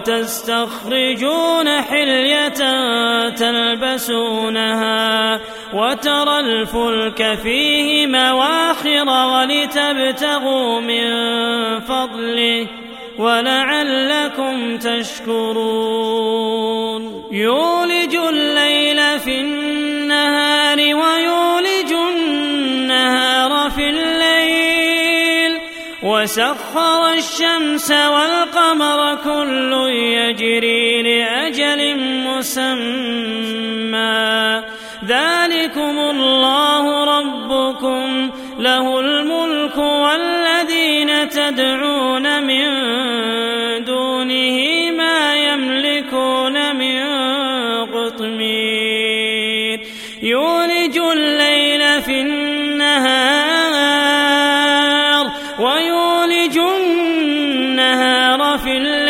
وتستخرجون حلية تلبسونها وترى الفلك فيه مواخر ولتبتغوا من فضله ولعلكم تشكرون. يولج الليل في النهار ويولج النهار في الليل. وسخر الشمس والقمر كل يجري لأجل مسمى. ذلكم الله ربكم له الملك والذين تدعون من دونه ما يملكون من قطمير. يولج الليل في النهار ويولج النهار في الليل.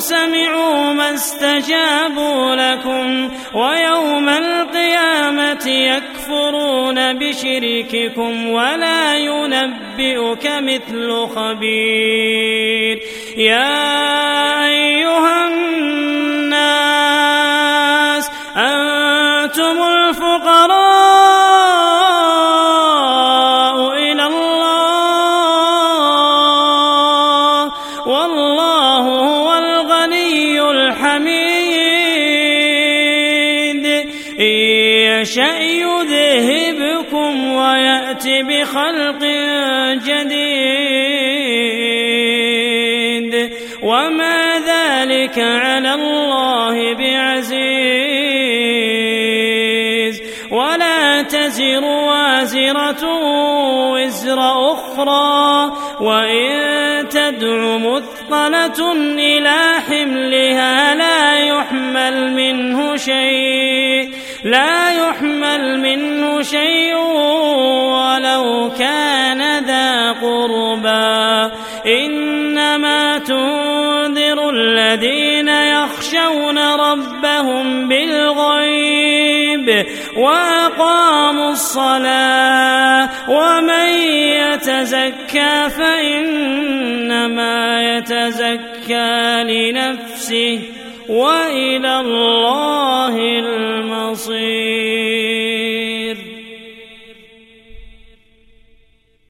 سمعوا ما استجابوا لكم ويوم القيامة يكفرون بشرككم ولا ينبئك مثل خبير. يا أيها يشأ يذهبكم ويأتي بخلق جديد وما ذلك على الله بعزيز ولا تزر وازرة وزر أخرى وإن تدع مثقلة إلى حملها لا يحمل منه شيء لا يحمل منه شيء ولو كان ذا قربى. إنما تنذر الذين يخشون ربهم بالغيب وأقاموا الصلاة ومن يتزكى فإنما يتزكى لنفسه وإلى الله